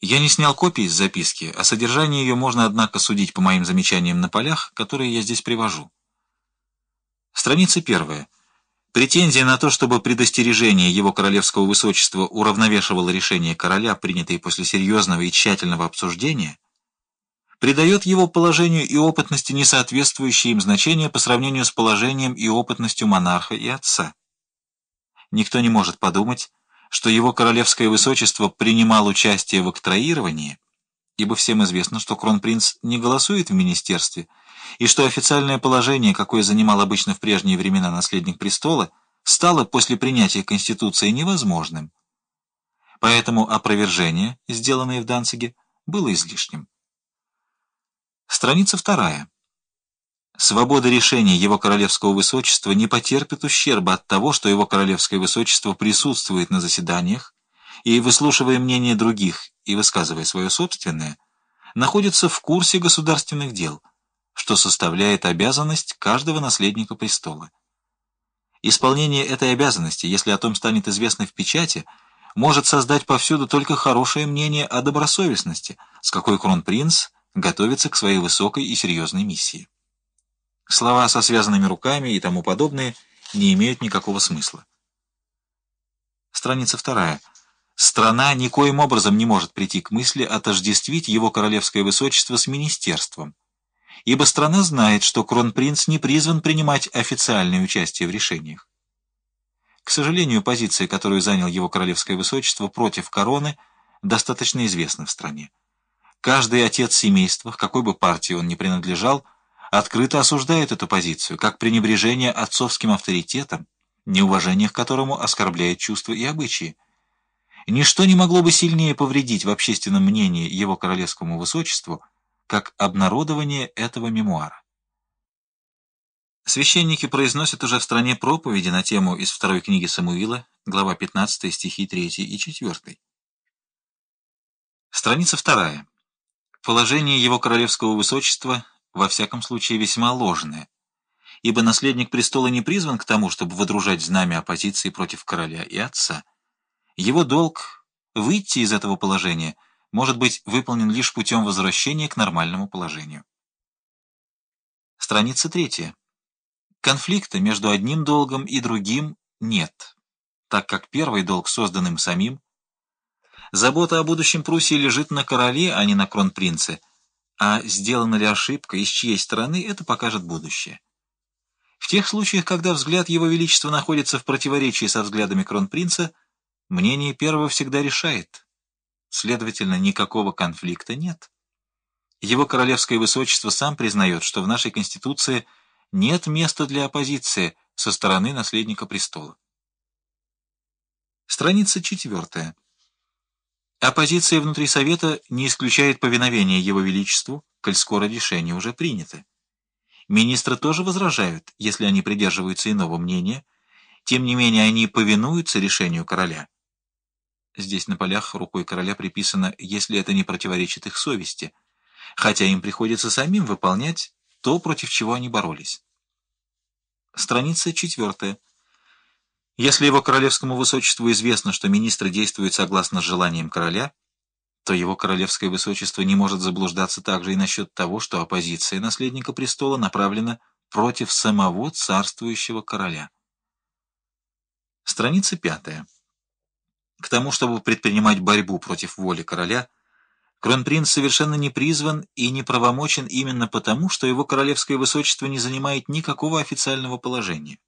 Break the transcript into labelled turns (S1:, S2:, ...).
S1: Я не снял копии из записки, а содержание ее можно, однако, судить по моим замечаниям на полях, которые я здесь привожу. Страница первая. Претензия на то, чтобы предостережение его королевского высочества уравновешивало решение короля, принятое после серьезного и тщательного обсуждения, придает его положению и опытности несоответствующие им значения по сравнению с положением и опытностью монарха и отца. Никто не может подумать, что его королевское высочество принимал участие в октроировании, ибо всем известно, что кронпринц не голосует в министерстве, и что официальное положение, какое занимал обычно в прежние времена наследник престола, стало после принятия Конституции невозможным. Поэтому опровержение, сделанное в Данциге, было излишним. Страница вторая. Свобода решения его королевского высочества не потерпит ущерба от того, что его королевское высочество присутствует на заседаниях и, выслушивая мнение других и высказывая свое собственное, находится в курсе государственных дел, что составляет обязанность каждого наследника престола. Исполнение этой обязанности, если о том станет известно в печати, может создать повсюду только хорошее мнение о добросовестности, с какой кронпринц готовится к своей высокой и серьезной миссии. Слова со связанными руками и тому подобное не имеют никакого смысла. Страница вторая. Страна никоим образом не может прийти к мысли отождествить его королевское высочество с министерством, ибо страна знает, что кронпринц не призван принимать официальное участие в решениях. К сожалению, позиция, которую занял его королевское высочество против короны, достаточно известна в стране. Каждый отец семейства, какой бы партии он ни принадлежал, открыто осуждает эту позицию, как пренебрежение отцовским авторитетом, неуважение к которому оскорбляет чувства и обычаи. Ничто не могло бы сильнее повредить в общественном мнении его королевскому высочеству, как обнародование этого мемуара. Священники произносят уже в стране проповеди на тему из второй книги Самуила, глава 15, стихи 3 и 4. Страница 2. Положение его королевского высочества во всяком случае весьма ложное, ибо наследник престола не призван к тому, чтобы водружать знамя оппозиции против короля и отца. Его долг — выйти из этого положения — может быть выполнен лишь путем возвращения к нормальному положению. Страница третья. Конфликта между одним долгом и другим нет, так как первый долг создан им самим. Забота о будущем Пруссии лежит на короле, а не на кронпринце — а сделана ли ошибка и с чьей стороны, это покажет будущее. В тех случаях, когда взгляд Его Величества находится в противоречии со взглядами кронпринца, мнение первого всегда решает. Следовательно, никакого конфликта нет. Его королевское высочество сам признает, что в нашей Конституции нет места для оппозиции со стороны наследника престола. Страница четвертая. Оппозиция внутри Совета не исключает повиновения Его Величеству, коль скоро решение уже принято. Министры тоже возражают, если они придерживаются иного мнения, тем не менее они повинуются решению короля. Здесь на полях рукой короля приписано «если это не противоречит их совести», хотя им приходится самим выполнять то, против чего они боролись. Страница четвертая. Если его королевскому высочеству известно, что министры действуют согласно желаниям короля, то его королевское высочество не может заблуждаться также и насчет того, что оппозиция наследника престола направлена против самого царствующего короля. Страница пятая. К тому, чтобы предпринимать борьбу против воли короля, кронпринц совершенно не призван и не правомочен именно потому, что его королевское высочество не занимает никакого официального положения.